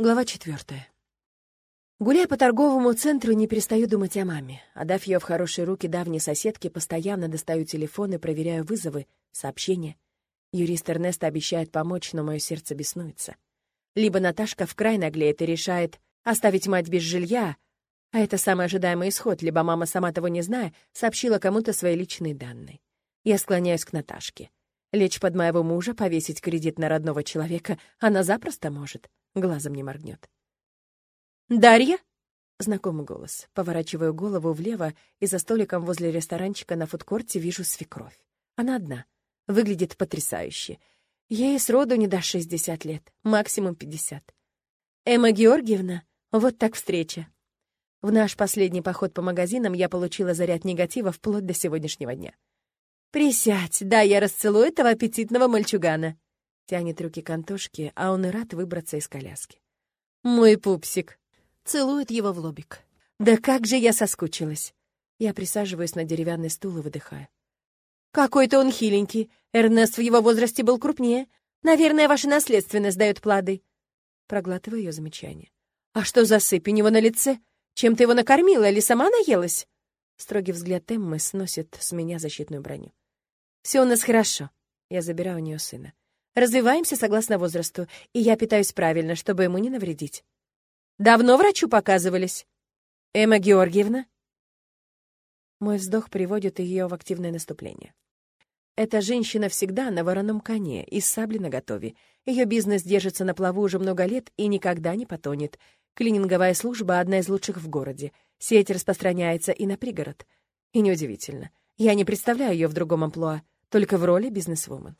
Глава четвертая. Гуляя по торговому центру, не перестаю думать о маме. Отдав ее в хорошие руки давней соседки, постоянно достаю телефон и проверяю вызовы, сообщения. Юрист Эрнеста обещает помочь, но мое сердце беснуется. Либо Наташка в край наглеет и решает оставить мать без жилья, а это самый ожидаемый исход, либо мама, сама того не зная, сообщила кому-то свои личные данные. Я склоняюсь к Наташке. Лечь под моего мужа, повесить кредит на родного человека она запросто может глазом не моргнет. «Дарья?» — знакомый голос. Поворачиваю голову влево, и за столиком возле ресторанчика на фудкорте вижу свекровь. Она одна. Выглядит потрясающе. Ей сроду не до 60 лет, максимум 50. «Эмма Георгиевна, вот так встреча». В наш последний поход по магазинам я получила заряд негатива вплоть до сегодняшнего дня. «Присядь, да, я расцелую этого аппетитного мальчугана», Тянет руки к Антошке, а он и рад выбраться из коляски. «Мой пупсик!» Целует его в лобик. «Да как же я соскучилась!» Я присаживаюсь на деревянный стул и выдыхаю. «Какой-то он хиленький. Эрнест в его возрасте был крупнее. Наверное, ваша наследственность дает плоды». Проглатываю ее замечание. «А что за сыпь у него на лице? Чем ты его накормила или сама наелась?» Строгий взгляд Эммы сносит с меня защитную броню. «Все у нас хорошо». Я забираю у нее сына. Развиваемся согласно возрасту, и я питаюсь правильно, чтобы ему не навредить. Давно врачу показывались? Эмма Георгиевна? Мой вздох приводит ее в активное наступление. Эта женщина всегда на вороном коне и с сабли наготове. Ее бизнес держится на плаву уже много лет и никогда не потонет. Клининговая служба — одна из лучших в городе. Сеть распространяется и на пригород. И неудивительно. Я не представляю ее в другом амплуа, только в роли бизнесвумен.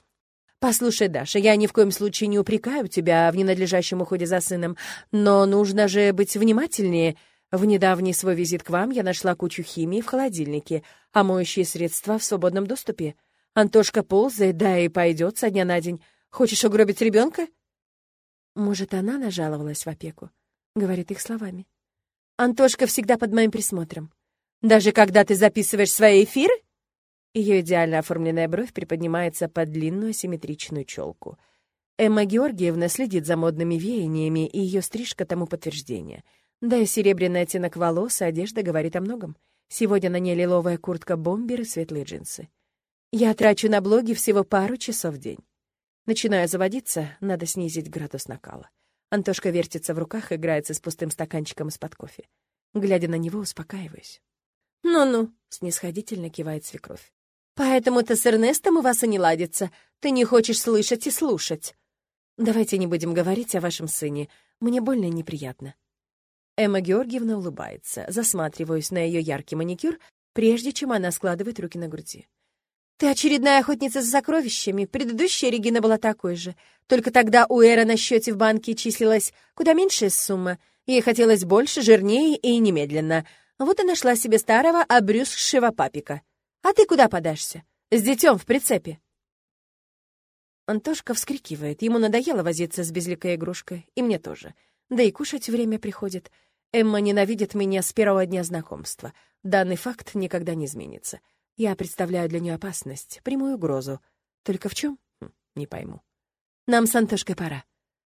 «Послушай, Даша, я ни в коем случае не упрекаю тебя в ненадлежащем уходе за сыном, но нужно же быть внимательнее. В недавний свой визит к вам я нашла кучу химии в холодильнике, а моющие средства в свободном доступе. Антошка ползает, да и пойдет со дня на день. Хочешь угробить ребенка?» Может, она нажаловалась в опеку? Говорит их словами. «Антошка всегда под моим присмотром. Даже когда ты записываешь свои эфиры?» Ее идеально оформленная бровь приподнимается под длинную симметричную челку. Эмма Георгиевна следит за модными веяниями, и ее стрижка тому подтверждение. Да и серебряный оттенок волос и одежда говорит о многом. Сегодня на ней лиловая куртка-бомбер и светлые джинсы. Я трачу на блоги всего пару часов в день. Начинаю заводиться, надо снизить градус накала. Антошка вертится в руках, играется с пустым стаканчиком из-под кофе. Глядя на него, успокаиваюсь. «Ну-ну», — снисходительно кивает свекровь. Поэтому-то с Эрнестом у вас и не ладится. Ты не хочешь слышать и слушать. Давайте не будем говорить о вашем сыне. Мне больно и неприятно. Эмма Георгиевна улыбается, засматриваясь на ее яркий маникюр, прежде чем она складывает руки на груди. «Ты очередная охотница за сокровищами. Предыдущая Регина была такой же. Только тогда у Эра на счете в банке числилась куда меньшая сумма. Ей хотелось больше, жирнее и немедленно. Вот и нашла себе старого обрюзгшего папика. А ты куда подашься? С детем в прицепе!» Антошка вскрикивает. Ему надоело возиться с безликой игрушкой. И мне тоже. Да и кушать время приходит. Эмма ненавидит меня с первого дня знакомства. Данный факт никогда не изменится. Я представляю для нее опасность, прямую угрозу. Только в чем? Хм, не пойму. Нам с Антошкой пора.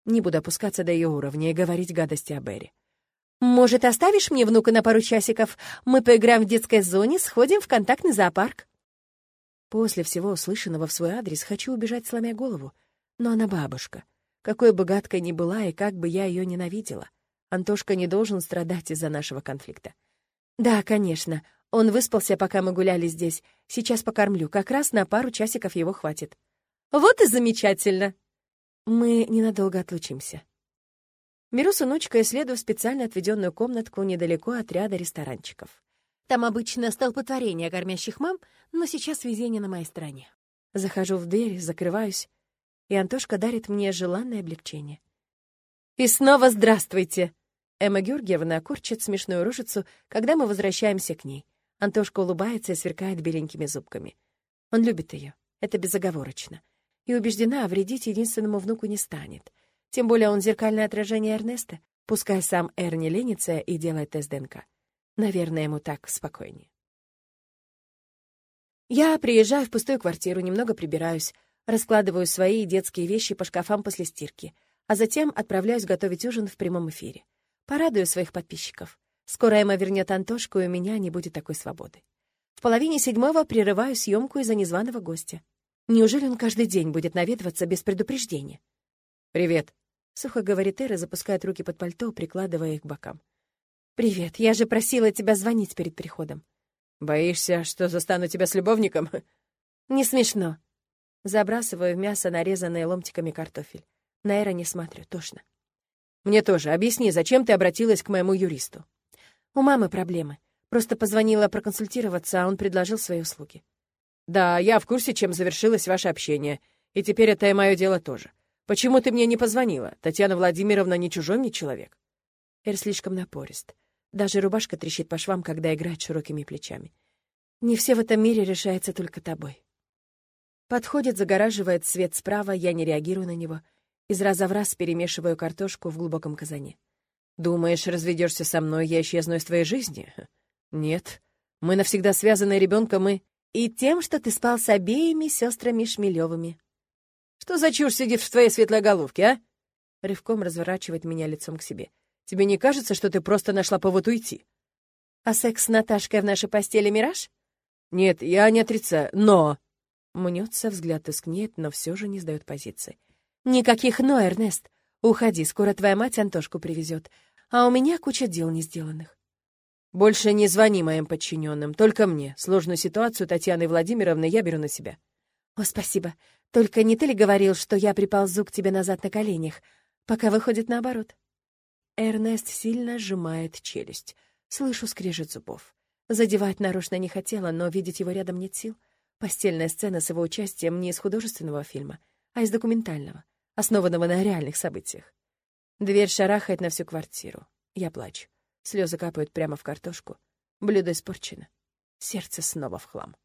Не буду опускаться до ее уровня и говорить гадости о Берри. «Может, оставишь мне внука на пару часиков? Мы поиграем в детской зоне, сходим в контактный зоопарк». После всего услышанного в свой адрес хочу убежать, сломя голову. Но она бабушка. Какой бы гадкой ни была и как бы я ее ненавидела. Антошка не должен страдать из-за нашего конфликта. «Да, конечно. Он выспался, пока мы гуляли здесь. Сейчас покормлю. Как раз на пару часиков его хватит». «Вот и замечательно!» «Мы ненадолго отлучимся». Беру сыночка и следую в специально отведенную комнатку недалеко от ряда ресторанчиков. Там обычно столпотворение кормящих мам, но сейчас везение на моей стороне. Захожу в дверь, закрываюсь, и Антошка дарит мне желанное облегчение. «И снова здравствуйте!» Эмма Георгиевна корчит смешную рожицу, когда мы возвращаемся к ней. Антошка улыбается и сверкает беленькими зубками. Он любит ее, это безоговорочно. И убеждена, вредить единственному внуку не станет — тем более он зеркальное отражение Эрнеста. Пускай сам Эр не ленится и делает тест ДНК. Наверное, ему так спокойнее. Я приезжаю в пустую квартиру, немного прибираюсь, раскладываю свои детские вещи по шкафам после стирки. а затем отправляюсь готовить ужин в прямом эфире. Порадую своих подписчиков. Скоро Эмма вернет Антошку, и у меня не будет такой свободы. В половине седьмого прерываю съемку из-за незваного гостя. Неужели он каждый день будет наведываться без предупреждения? «Привет», — сухо говорит Эра, запускает руки под пальто, прикладывая их к бокам. «Привет, я же просила тебя звонить перед приходом». «Боишься, что застану тебя с любовником?» «Не смешно». Забрасываю в мясо нарезанные ломтиками картофель. На Эра не смотрю, тошно. «Мне тоже. Объясни, зачем ты обратилась к моему юристу?» «У мамы проблемы. Просто позвонила проконсультироваться, а он предложил свои услуги». «Да, я в курсе, чем завершилось ваше общение. И теперь это и мое дело тоже. Почему ты мне не позвонила? Татьяна Владимировна не чужой мне человек». Эр слишком напорист. Даже рубашка трещит по швам, когда играет широкими плечами. Не все в этом мире решается только тобой. Подходит, загораживает свет справа, я не реагирую на него. Из раза в раз перемешиваю картошку в глубоком казане. «Думаешь, разведешься со мной, я исчезну из твоей жизни?» «Нет. Мы навсегда связаны ребенком и...» «И тем, что ты спал с обеими сестрами Шмелевыми». «Что за чушь сидит в твоей светлой головке, а?» Рывком разворачивает меня лицом к себе. «Тебе не кажется, что ты просто нашла повод уйти?» «А секс с Наташкой в нашей постели мираж?» «Нет, я не отрицаю, но...» Мнется, взгляд тускнеет, но все же не сдает позиции. «Никаких «но», Эрнест. Уходи, скоро твоя мать Антошку привезет, а у меня куча дел не сделанных». «Больше не звони моим подчиненным, только мне. Сложную ситуацию Татьяны Владимировны я беру на себя». «О, спасибо. Только не ты ли говорил, что я приползу к тебе назад на коленях, пока выходит наоборот?» Эрнест сильно сжимает челюсть. Слышу скрежет зубов. Задевать нарочно не хотела, но видеть его рядом нет сил. Постельная сцена с его участием не из художественного фильма, а из документального, основанного на реальных событиях. Дверь шарахает на всю квартиру. Я плачу. Слезы капают прямо в картошку. Блюдо испорчено. Сердце снова в хлам.